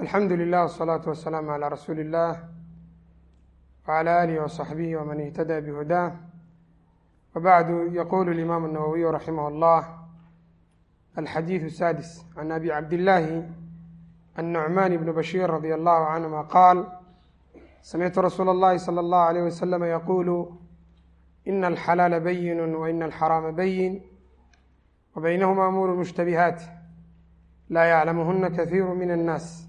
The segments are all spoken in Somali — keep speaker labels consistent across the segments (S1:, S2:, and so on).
S1: alxamdu lilah wsalaatu wasalaamu calaa rasuuli illah wcala aalihi wasaxbihi waman ihtada bihudaah wabacdu yaqulu اlimaamu الnawowiyu raximah اllah alxadiidu sadis can abi cabdillaahi annucmaan bni bashiir radi allahu canhuma qaal samictu rasuula اllahi salى اllahu alayh waslama yaqulu ina alxalaala bayinu waina alxaraama bayin wabaynahuma umuuru mushtabihaat laa yaclamuhuna kahiiru min annaas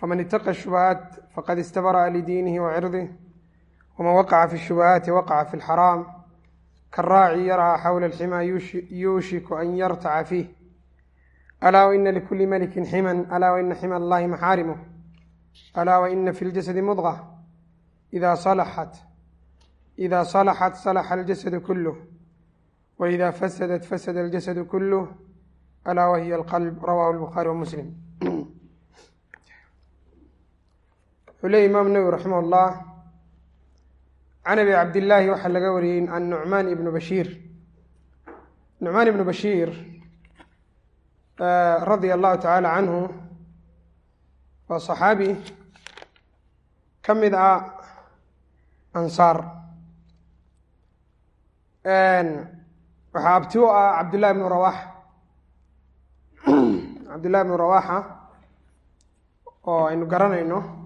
S1: faman itaqa shubahaat faqad istabara'a lidiinihi wacirdah waman waqaca fi shubahaati waqaca fi lxaraam karaaci yarcaa xawla alximaa yuushiku an yartaca fiih alaa waina likuli malikin ximan alaa waina xima allahi maxaarimuh alaa waina fi ljasadi mudqa ida salaxat ida salaxat salaxa aljasadu kuluh waida fasadat fasada aljasadu kuluh alaa wahiya alqalb rawahu lbukhaari wa muslim wuxuu leeyay imaam nawowi raximah llah can abi cabdillaahi waxaa laga wariyey an nucmaan ibnu bashiir nucmaan ibnu bashiir radia allahu tacaala canhu waa saxaabi ka mid ah ansaar. Waxaa abti u ah cabdillahi bnu rawax cabdillahi bnu rawaxa oo aynu garanayno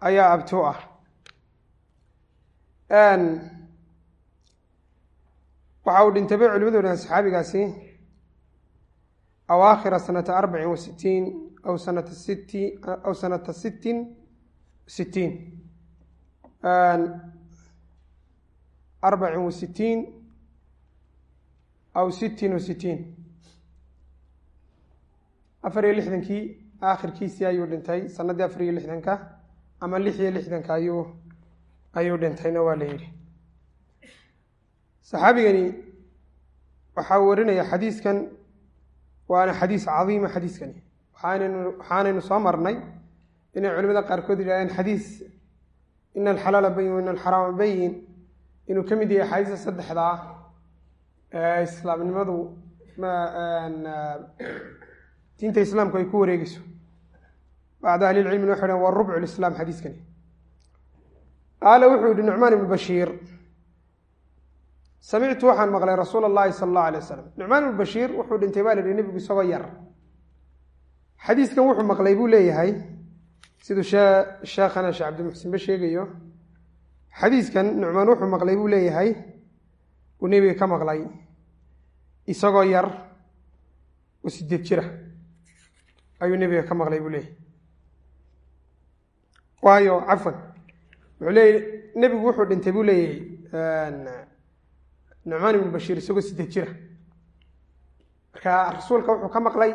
S1: ayaa abti u ah waxa uu dhintay bay culimadu saxaabigaasi awaakhira sanata arbacin wa sitiin aw sanata sitti aw sanata sittin sitiin arbacin wa sitiin aw sittin wa sitiin afar iyo lixdankii aakhirkiisii ayuu dhintay. Sanadii afar iyo lixdanka ama lix iyo lixdanka ayuu ayuu dhintayna waa la yidhi. Saxaabigani waxaa warinaya xadiiskan waana xadiis cadiima xadiiskani. Waxaanaynu soo marnay inay culimada qaarkood yidhahdeen xadiis ina alxalaala bayin wa ina alxaraama bayin inuu ka mid yahay xadiista saddexda ah ee islaamnimadu diinta islaamku ay ku wareegeyso bacd ahli lcilmina waxay dhahn waa rubcu lislaam xadiiskani qaala wuxuu yihi nucmaan ibnu bashiir samictu waxaan maqlay rasuula allahi sala allahu alay wasalam nucmaan ibnu bashiir wuxuu dhintay baa la yihi nebigu isagoo yar xadiiskan wuxuu maqlay buu leeyahay siduu sheekhana sheekh cabdimuxsinba sheegayo xadiiskan nucmaan wuxuu maqlay buu leeyahay uu nebiga ka maqlay isagoo yar oo sideed jira ayuu nebiga ka maqlay buu leeyahy waayo cafwan wuxuu leeyahy nebigu wuxuu dhintay buu leeyahay nucmaan ibnu bashiir isagoo sideed jira. Marka rasuulka wuxuu ka maqlay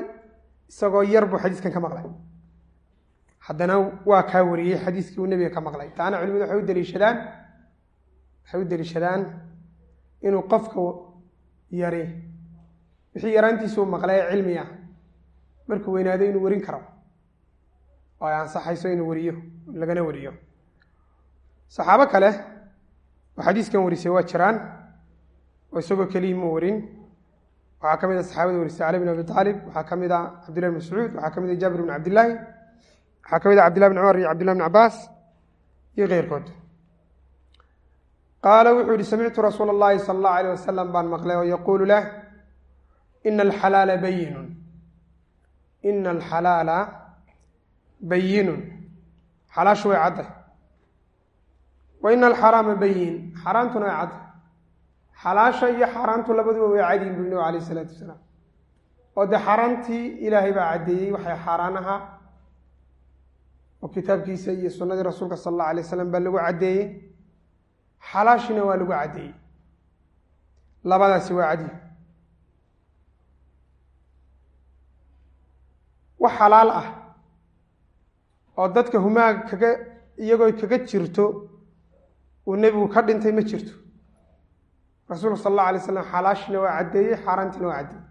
S1: isagoo yar buu xadiiskan ka maqlay. Haddana waa kaa wariyey xadiiskii uu nebiga ka maqlay. Taana culimadu waxay u daliishadaan waxay u daliishadaan inuu qofka yari wixii yaraantiisuu maqlay cilmi ah markuu weynaado inuu warin karo oo ay ansaxayso inuu wariyo lagana wariyo. Saxaabo kale oo xadiiskan warisay waa jiraan oo isagoo keliyi mu warin. Waxaa ka mid a saxaabada warisay cali bin abi aalib waxaa ka mid a cabdillahi bn mascuud waxaa ka mid a jaabir bn cabdillaahi waxaa ka mid a cabdillahi bn cumar iyo cabdillahi bn cabaas iyo keyrkood qaala wuxuu yihi samictu rasuula اllahi sala allahu alayh wasalam baan maqlay oo yaquulu lah ina alxalaala bayinun ina alxalaala bayinun. Xalaashu way cadday wa ina alxaraama bayin. Xaaraantuna way cadday xalaasha iyo xaaraantu labaduba way cadiyin buri nabig alayh isalaatu wasalaam oo dee xaaraantii ilaahay baa caddeeyey waxay xaaraan ahaa oo kitaabkiisa iyo sunnadii rasuulka sala allahu alay wasalam baa lagu caddeeyey. Xalaashina waa lagu caddeeyey. Labadaasi waa cadiy wax xalaal ah oo dadka humaag kaga iyagoo kaga jirto uu nebigu ka dhintay ma jirto. Rasuulku sala allahu alay slam xalaashina waa caddeeyey xaaraantiina waa caddeeyey.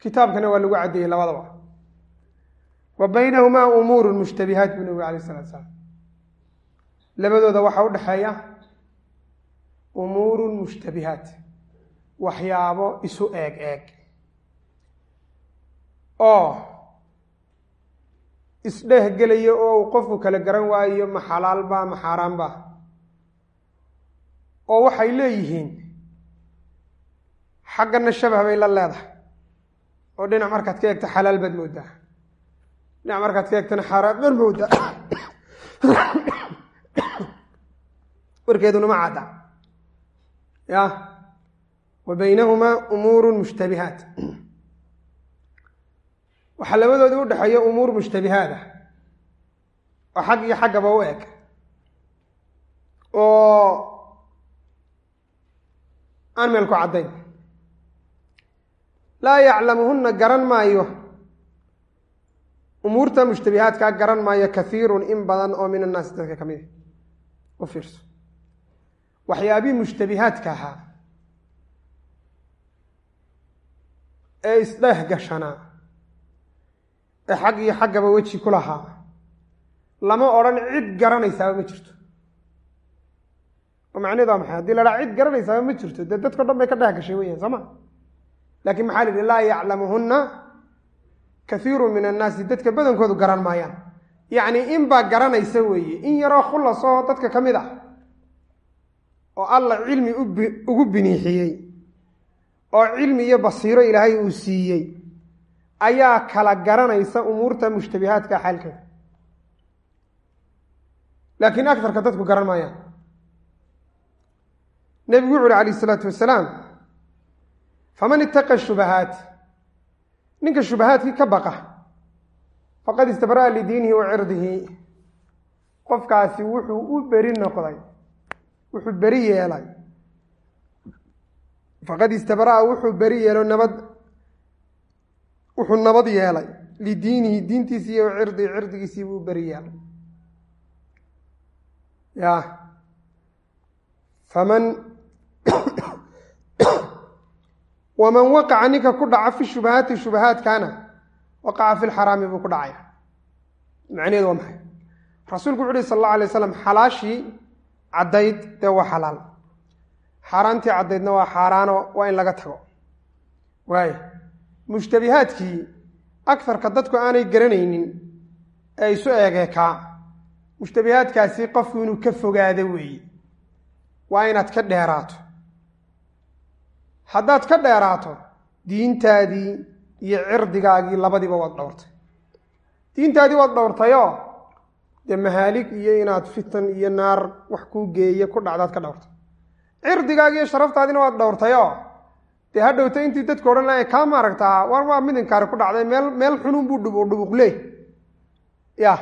S1: Kitaabkana waa lagu caddeeyey labadaba. Wa baynahumaa umuurun mushtabihaat buu nebigu alayh salatu salaam labadooda waxaa u dhexeeya umuurun mushtabihaat waxyaabo isu eeg eeg oo isdhehgelaya oo qofku kala garan waayo ma xalaalba ma xaaraanba oo waxay leeyihiin xaggana shabah bay la leedahay. oo dhinac markaad ka eegto xalaal baad moodaa. Dhinac markaad ka eegtona xaaraan baad moodaa. Warkeeduna ma cadda. Ya. Wa baynahumaa umuuru mushtabihaat waxaa labadoodii u dhexeeya umuur mushtabihaad ah oo xag iyo xaggaba u eg. Oo aan meel ku caddayn. Laa yaclamuhunna garan maayo. Umuurta mushtabihaadkaa garan maayo kahiirun in badan oo min annaasi dadka ka mid. U fiirso. Waxyaabihii mushtabihaadka ahaa. Ee isdheeh gashanaa ee xag iyo xaggaba weji ku lahaa. Lama odhan cid garanaysaaba ma jirto. Oo macnaheed waa maxay? Hadii la dhaha cid garanaysaaba ma jirto dee dadko dhan bay ka dheeh gashay weeyaan soo ma? Laakiin maxaa la yidhi laa yaclamuhunna kahiiru min annaasi dadka badankoodu garan maayaan. Yacni in baa garanaysa weeye in yaroo khulasoo dadka ka mid ah oo alla cilmi ugu biniixiyey oo cilmi iyo basiiro ilaahay uu siiyey ayaa kala garanaysa umuurta mushtabihaadka xaalkeeda laakiin agarka dadku garan maayaan. Nebigu wuxu uhi calayh isalaatu wasalaam faman ittaqa shubahaat ninka shubahaadkii ka baqa faqad istabra'a lidiinihi wa cirdihi. Qofkaasi wuxuu u beri noqday wuxuu beri yeelay. Faqad istabra'a wuxuu beri yeelo nabad wuxuu nabad yeelay. Lidiinihi diintiisii iyo cirdihi cirdigiisii buu beri yeelay. Ya. Faman waman waqaca ninka ku dhaca fi shubahaati shubahaadkaana waqaca fi lxaraami buu ku dhacaya. Macnaheedu waa maxay? Rasuulku wuxu uhi sal allahu alay waslam xalaashii caddayd dee waa xalaal. Xaaraantii caddaydna waa xaaraano waa in laga tago. Waayo mushtabihaadkii agarka dadku aanay garanaynin ee isu eegeekaa mushtabihaadkaasi qofku inuu ka fogaado weeye. Waa inaad ka dheeraato. Haddaad ka dheeraato diintaadii iyo cirdigaagii labadiiba waad dhowrtay. Diintaadii waad dhowrtayoo dee mahaalig iyo inaad fitan iyo naar wax kuu geeye ku dhacdaad ka dhowrtay. Cirdigaagi iyo sharaftaadiina waad dhowrtayoo dee ha dhowta intii dadku odhan lahay kaa maaragtaa war waa midinkaari ku dhacday meel meel xunuun buu dhubuq dhubuq leey ya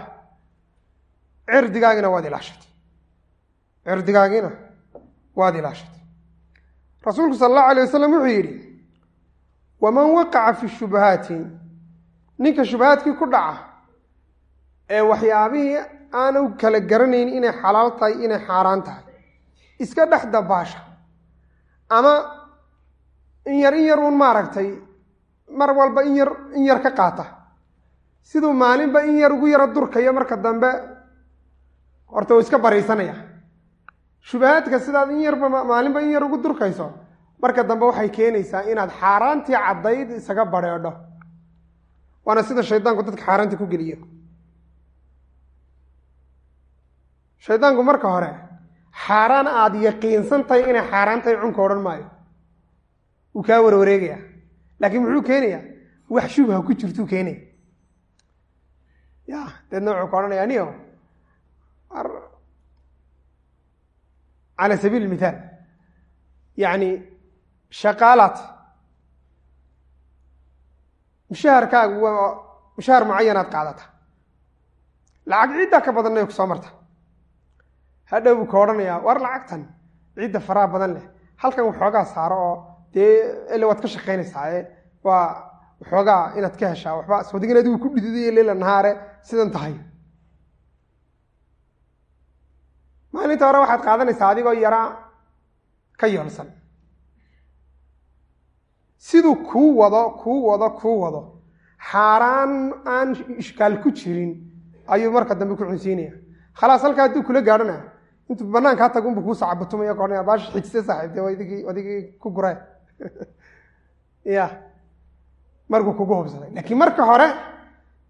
S1: cirdigaagina waad ilaashatay. Cirdigaagiina waad ilaashatay. Rasuulku sala allahu alayh wasalam wuxuu yidhi waman waqaca fi shubahaati ninka shubahaadkii ku dhaca ee waxyaabihii aanu kala garanayn inay xalaal tahay inay xaaraan tahay iska dhex dabaasha ama in yar in yar uun maaragtay mar walba in yar in yar ka qaata. Siduu maalinba in yar ugu yaro durkayo marka dambe horta uu iska bariisanaya shubahaadka sidaad in yarba maalinba in yar ugu durkayso marka dambe waxay keenaysaa inaad xaaraantii caddayd isaga badrheedho waana sida shaydaanku dadka xaaraanta ku geliyo. Shaydaanku marka hore xaaraan aada yaqiinsan tahay inay xaaraan tahay cunka odhan maayo wuu kaa warwareegaya. Laakiin muxuu keenayaa wax shubha ku jirtuu keenaya ya deedna wuxuu ka odhanaya niyo cala sabiili mithaal yacni shaqaalaad. Mushaharkaagu waa mushahar mucayanaad qaadata. Lacag ciiddaa ka badanna ku soo marta. Hadhow buu ka odhanayaa war lacagtan ciidda faraha badan leh. Halkan waxoogaa saaro oo dee ele waad ka shaqaynaysaa waa waxoogaa inaad ka heshaa waxba swadigin adigu ku dhididay leila nahaare sidan tahay. Maalinta hore waxaad qaadanaysaa adigoo yaraa ka yoolsan. Siduu kuu wado kuu wado kuu wado. Xaaraan aan ishkaal ku jirin ayuu marka dambe ku cunsiinaya khalaas halkaa hadduu kula gaadhana intuu banaankaa tago unbu kuu sacabatumaya ka odhanaya baash xijse saaxiibte adigii ku guree ya markuu kugu hubsaday. Laakiin marka hore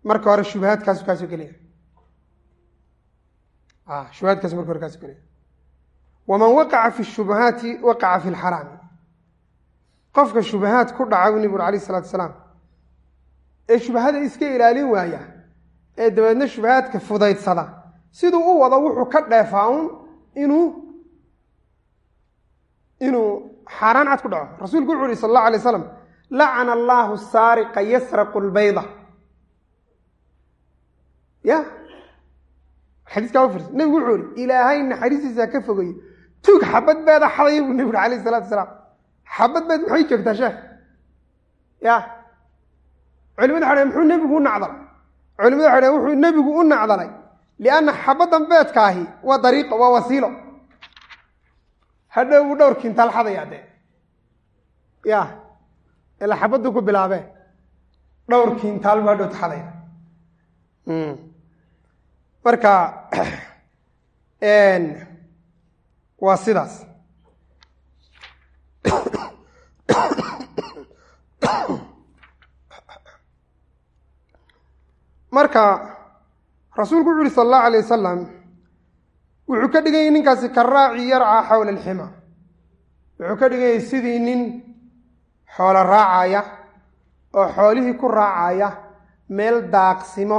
S1: marka hore shubahaadkaasu kaasoo gelaya shubahaadkaasu marka hore kaasoo gelaya waman waqaca fi shubahaati waqaca fi lxaraami. Qofka shubahaad ku dhaca u nabig uri alayh isalatu asalaam ee shubahada iska ilaalin waaya ee dabeedna shubahaadka fudaydsada siduu u wado wuxuu ka dheefaa un inuu inuu xaaraan cad ku dhaco. Rasuulku wuxu uhi sal allahu alay slam lacana allaahu saariqa yasraqu lbayda ya? Xadiiskaa u firsa nebigu wuxuu ihi ilaahay naxariistiisa ka fogayo tuug xabad beeda xadaya buu nebi uri alayh isalatu asalaam xabad beed maxay joogtaa sheekh? Ya? Culimadu waxa muxuu nebigu u nacdalay? Culimadu waxa wuxuu nebigu u nacdalay lianna xabaddan beedkaahi waa dariiqo waa wasiilo hadhow dhowr kintaal xadaya dee ya ilaa xabaddu ku bilaabee dhowr kintaal buu hadhowta xadaya. Marka waa sidaas. Marka rasuulku wuxu uhi sal allahu alayh wasalam wuxuu ka dhiganyay ninkaasi karaaci yarcaa xawla alxima wuxuu ka dhiganyay sidii nin xoolo raacaya oo xoolihii ku raacaya meel daaqsimo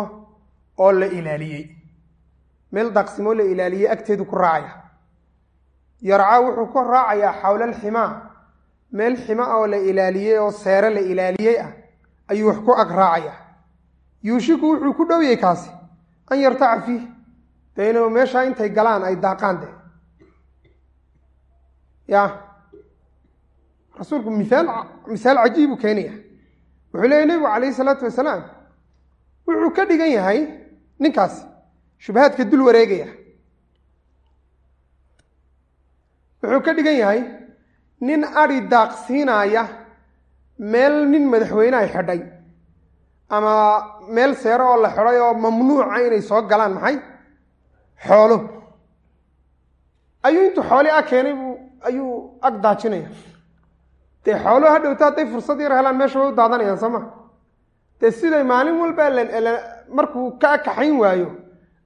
S1: oo la ilaaliyey. Meel daaqsimo oo la ilaaliyey agteedu ku raacaya. Yarcaa wuxuu ku raacayaa xawla alximaa meel xima oo la ilaaliyey oo seere la ilaaliyey ah ayuu wax ku ag raacaya. Yuushiku wuxuu ku dhowyay kaasi an yartaca fiih dee inuu meeshaa intay galaan ay daaqaan de. Ya. Rasuulku miaal misaal cajiibu keenaya. Wuxuu leeyay nebigu calayhi salaatu wasalaam wuxuu ka dhigan yahay ninkaasi shubahaadka dul wareegaya. Wuxuu ka dhigan yahay nin adhi daaqsiinaya meel nin madaxweyne ay xidhay ama meel seero oo la xidhay oo mamnuuca inay soo galaan maxay xoolo. Ayuu intuu xooli a keenay buu ayuu ag daajinaya. Dee xooluhu hadhowta hadday fursad yar helaan meesha way u daadanayaan soo dee siday maalin walba markuu ka akaxayn waayo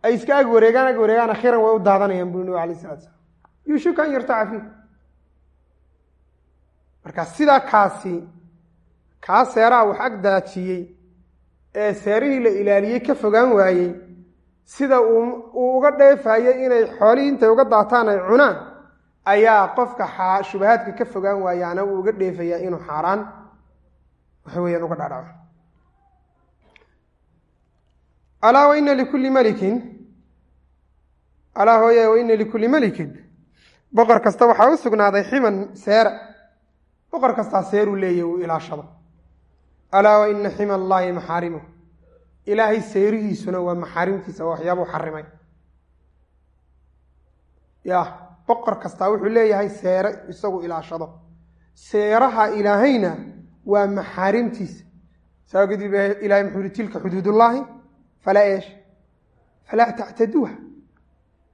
S1: ay iska ag wareegaan ag wareegaan akhiiran way u daadanayaan buu nabi alay salatu slam yuushiku an yartaca fiih marka sidaa kaasi kaa seeraha wax ag daajiyey ee seerihii la ilaaliyey ka fogaan waayey sida uu uga dheefayay inay xoolihii intay uga daataan ay cunaan ayaa qofka shubahaadka ka fogaan waayaana uu uga dheefayaa inuu xaaraan waxa weeyaan uga dhadhaco alaa waina likulli malikin alaa hooye waina likulli malikin boqor kasta waxaa u sugnaaday ximan seera boqor kastaa seeruu leeyahy uu ilaashado. Alaa wa ina xima allaahi maxaarimuh ilaahay seerihiisuna waa maxaarimtiisa waa waxyaabuu xarimay. Ya boqor kastaa wuxuu leeyahay seere isagu ilaashado. Seeraha ilaahayna waa maxaarimtiisa. Saa kadib ilahay muxuu yihi tilka xuduudullaahi falaa eesh falaa tactaduuha.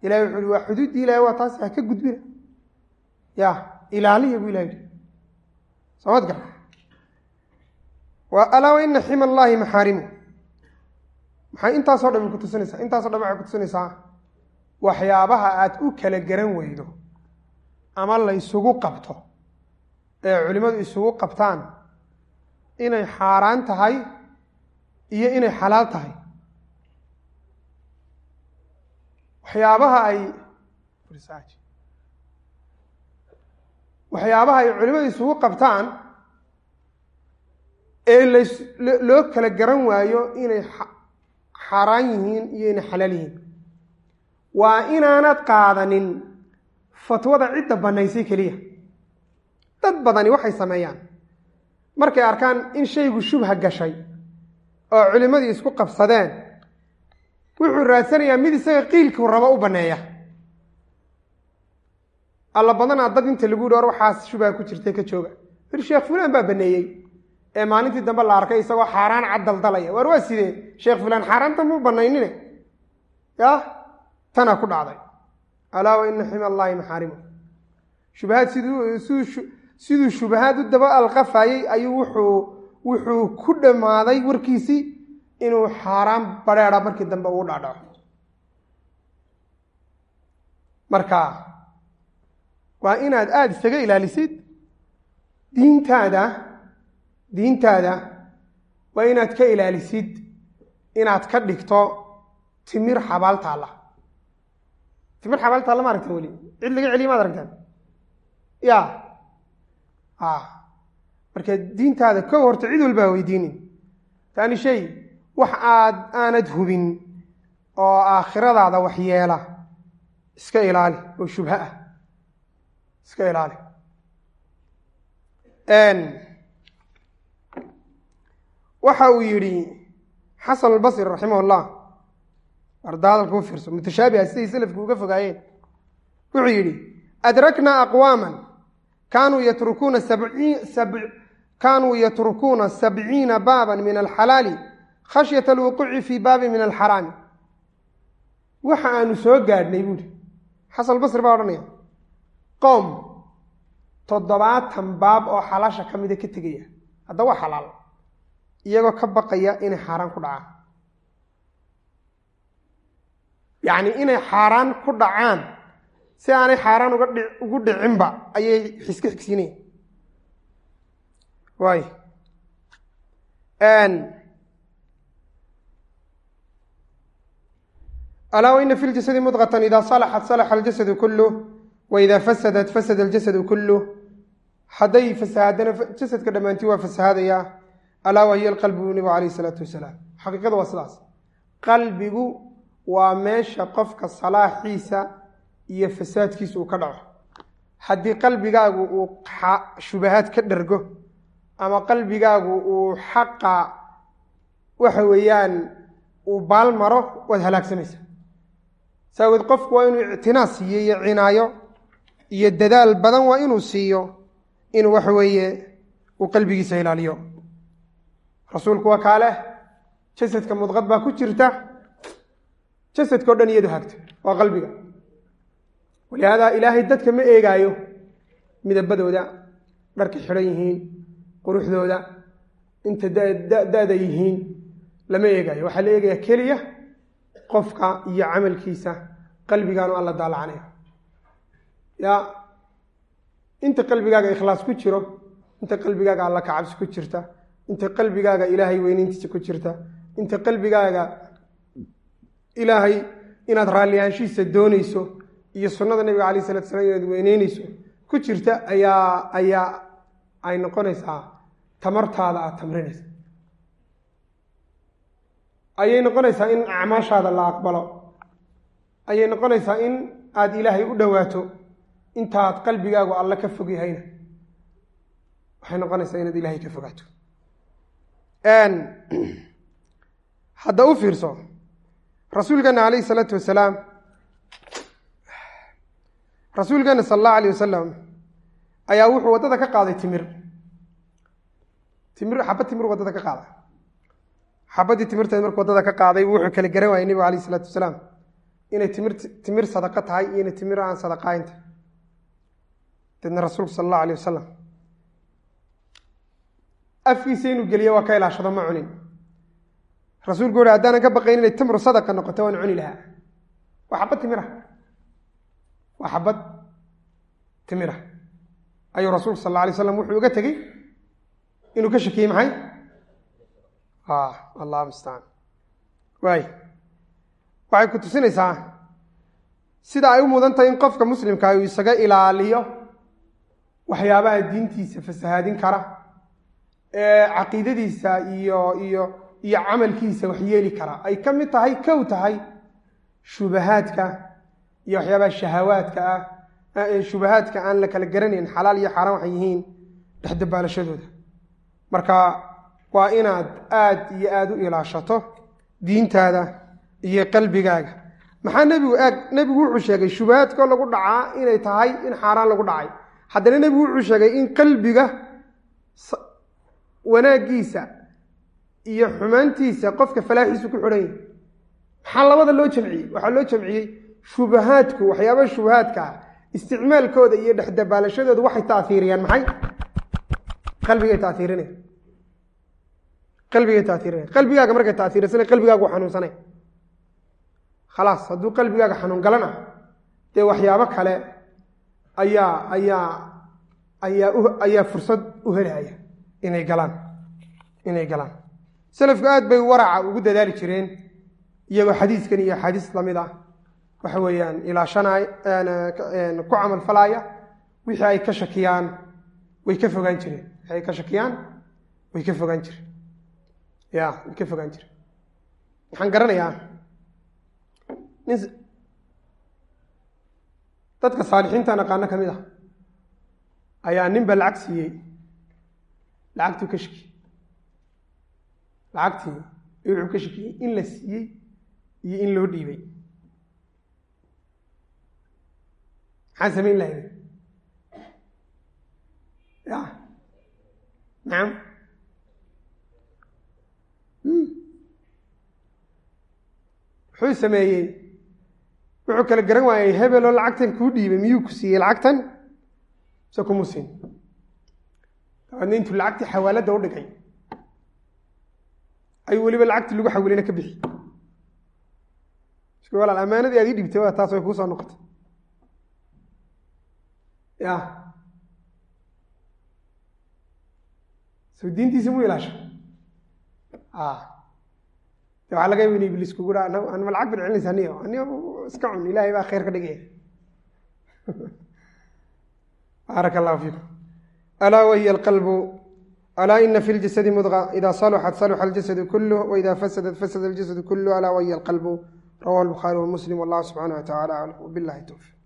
S1: Ilahay wuxuu yihi waa xuduuddii ilahay waa taasi ha ka gudbina. Ya ilaaliya buu ilahay yihi soomad gar alaa wa ina xima allaahi maxaarimu maxay intaasoo dhami kutusinaysaa intaasoo dham waxay kutusinaysaa waxyaabaha aad u kala garan weydo ama la isugu qabto ee culimmadu isugu qabtaan inay xaaraan tahay iyo inay xalaal tahay. Waxyaabaha ay waxyaabaha ay culimmadu isugu qabtaan ee las loo kala garan waayo inay xaaraan yihiin iyo inay xalaal yihiin. Waa inaanad qaadanin fatwada cidda bannaysay keliya. Dad badani waxay sameeyaan. Markay arkaan in shaygu shubha gashay oo culimmadii isku qabsadeen wuxuu raadsanayaa mid isaga qiilkuu rabo u banneeya. Alla badanaa dad inta lagu or waxaas shubha ku jirtay ka jooga. Bir sheekh fulaan baa banneeyey ee maalintii dambe la arkay isagoo xaaraan cad daldalaya waar waa sidee? Sheekh fulaan xaaraanta muu banaynine ya? Tanaa ku dhacday. Alaa wa ina xima allaahi maxaarimu shubahaad siduu shubahaad u daba alqafayey ayuu wuxuu wuxuu ku dhammaaday warkiisii inuu xaaraan badheedha markii dambe uu dhacdhaco marka waa inaad aada isaga ilaalisid. Diintaada diintaada waa inaad ka ilaalisid inaad ka dhigto timir xabaal taalla timir xabaal taalla ma aragtaan weli? Cid laga celiya maad aragtaan? Ya. A marka diintaada ka horta cid walba ha weydiinin. Taani shay wax aad aanad hubin oo aakhiradaada waxyeela iska ilaali oo shubha ah. Iska ilaali waxa uu yidhi xasan albasri raximah llah arda hadalka u fiirso mutashaabiha siday selafku uga fogaayeen. Wuxuu yidhi adraknaa aqwaama kaanuu yatrukuuna kaanuu yatrukuuna sabciina baaban min alxalaali khashyata alwuquuci fii baabin min alxaraami waxa aanu soo gaadhnay buuhi xasan albasri baa odhanaya qoom toddobaatan baab oo xalaasha ka mida ka tegaya. Hadda waa xalaal iyagoo ka baqaya inay xaaraan ku dhacaan. Yacni inay xaaraan ku dhacaan si aanay xaaraan uga dhi ugu dhicinba ayay xiska xigsiinayaan waay alaa waina fi ljasadi mudqatan ida salaxat salaxa aljasadu kuluh waida fasadat fasada aljasadu kuluh hadday fasahaadana jasadka dhammaantii waa fasahaadayaa alaa wahiya alqalbu nabigu calayh isalaatu wasalaam. Xaqiiqada waa sidaas. Qalbigu waa meesha qofka salaaxiisa iyo fasaadkiisa uu ka dhaco. Haddii qalbigaagu uu shubahaad ka dhergo ama qalbigaagu uu xaqa waxa weeyaan uu baal maro waad halaagsamaysaa saaweed qofku waa inuu ictinaa siiyo iyo cinaayo iyo dadaal badan waa inuu siiyo inuu waxa weeye uu qalbigiisa ilaaliyo rasuulku waa kaaleh jasadka mudqad baa ku jirta. Jasadka o dhan iyadu hagta waa qalbiga. Walihaadaa ilaahay dadka ma eegaayo. Midabadooda dharkay xidhan yihiin quruxdooda inta da-da yihiin lama eegaayo. Waxaa la eegayaa keliya qofka iyo camalkiisa. Qalbigaanu alla daalacanaya ya inta qalbigaaga ikhlaas ku jiro inta qalbigaaga alla kacabsi ku jirta inta qalbigaaga ilaahay weyneyntiisa ku jirta. Inta qalbigaaga ilaahay inaad raalliyaanshihiisa doonayso iyo sunnada nabiga alayh salatu slam inaad weyneyneyso ku jirta ayaa ayaa ay noqonaysaa tamartaada aada tamrinaysa ayay noqonaysaa in acmaashaada la aqbalo. Ayay noqonaysaa in aada ilaahay u dhowaato intaad qalbigaagu alle ka fog yahayna waxay noqonaysaa inaad ilaahay ka fogaato hadda u fiirso rasuulkeena calayhi salaatu wasalaam rasuulkeena sala allahu alayh wasalam ayaa wuxuu waddada ka qaaday timir. Timir xabad timir waddada ka qaaday. Xabaddii timirteed markuu waddada ka qaaday wuxuu kala garan waayey nebigu alayh isalaatu wasalaam inay timir timir sadaqo tahay iyo inay timir aan sadaqaayn tahay. Deedna rasuulku sala allahu alayh wasalam afkiisa inuu geliyo waa ka ilaashado ma cunin. Rasuulku wuhi haddaanan ka baqayn inay timru sadaqa noqoto waan cuni lahaa. Waa xabad timira. Waa xabad timira. Ayuu rasuulku sal alla alay slam wuxuu uga tegey inuu ka shakiyey maxay? Allah mustacaan waay waxay ku tusinaysaa sida ay u mudan tahay in qofka muslimka uu isaga ilaaliyo waxyaabaha diintiisa fasahaadin kara caqiidadiisa iyo iyo iyo camalkiisa wax yeeli kara. Ay ka mid tahay kow tahay shubahaadka iyo waxyaabaha shahawaadka ah shubahaadka aan la kala garanayn xalaal iyo xaaraan waxay yihiin dhexdabaalashadooda marka waa inaad aada iyo aada u ilaashato diintaada iyo qalbigaaga. Maxaa nebigu eeg nebigu wuxuu sheegay shubahaadkoo lagu dhacaa inay tahay in xaaraan lagu dhacay. Haddana nebigu wuxuu sheegay in qalbiga wanaaggiisa iyo xumaantiisa qofka falaaxiisu ku xidhan yahy maxaa labada loo jamciyey? Waxaa loo jamciyey shubahaadku waxyaabaha shubahaadka ah isticmaalkooda iyo dhexdabaalashadooda waxay taaiiriyaan maxay? Qalbigay taaiirinaya qalbigay taaiirinaya qalbigaaga markay taaiirsana qalbigaagu xanuunsanay. Khalaas hadduu qalbigaaga xanuun galana dee waxyaabo kale ayaa ayaa ayaa ayaa fursad u helaya inay galaan inay galaan. Selafku aad bay waraca ugu dadaali jireen iyagoo xadiiskan iyo axaadiis la mid ah. Waxa weeyaan ilaashanay ku camal falaaya wixii ay ka shakiyaan way ka fogaan jireen. Wixii ay ka shakiyaan way ka fogaan jireen. Ya way ka fogaan jireen. Waxaan garanayaa nin dadka saalixiinta naqaano ka mid ah ayaa ninba lacag siiyey lacagtuu ka shakiyey lacagtii wuxuu ka shakiyey in la siiyey iyo in loo dhiibay. Maxaan samayn lahayd? Ya nacam wuxuu sameeyey wuxuu kala garan waayey hebeloo lacagtan kuu dhiibay miyuu ku siiyey lacagtan? Mise kuma siin dabeedna intuu lacagtii xawaaladda u dhigay. Ayuu weliba lacagtii lagu xawilina ka bixi. Walaal ammaanadii aad ii dhibtay waa taas way kuu soo noqotay. Ya soo diintiisa mu ilaasha? De waxaa laga yaba in kugu dha anma lacag bad celinaysa aniyo aniyo iska cun ilaahay baa khayr ka dhigaya baaraka allahu fiikum alaa wahiya alqalbu alaa ina fi ljasadi mudqa ida saluxat saluxa aljasadu kuluh waida fasadat fasada aljasadu kuluh alaa wahiya alqalbu rawahu lbukhaari wa muslim wallahu subxaanah wa tacala aclam wabillahi towfiq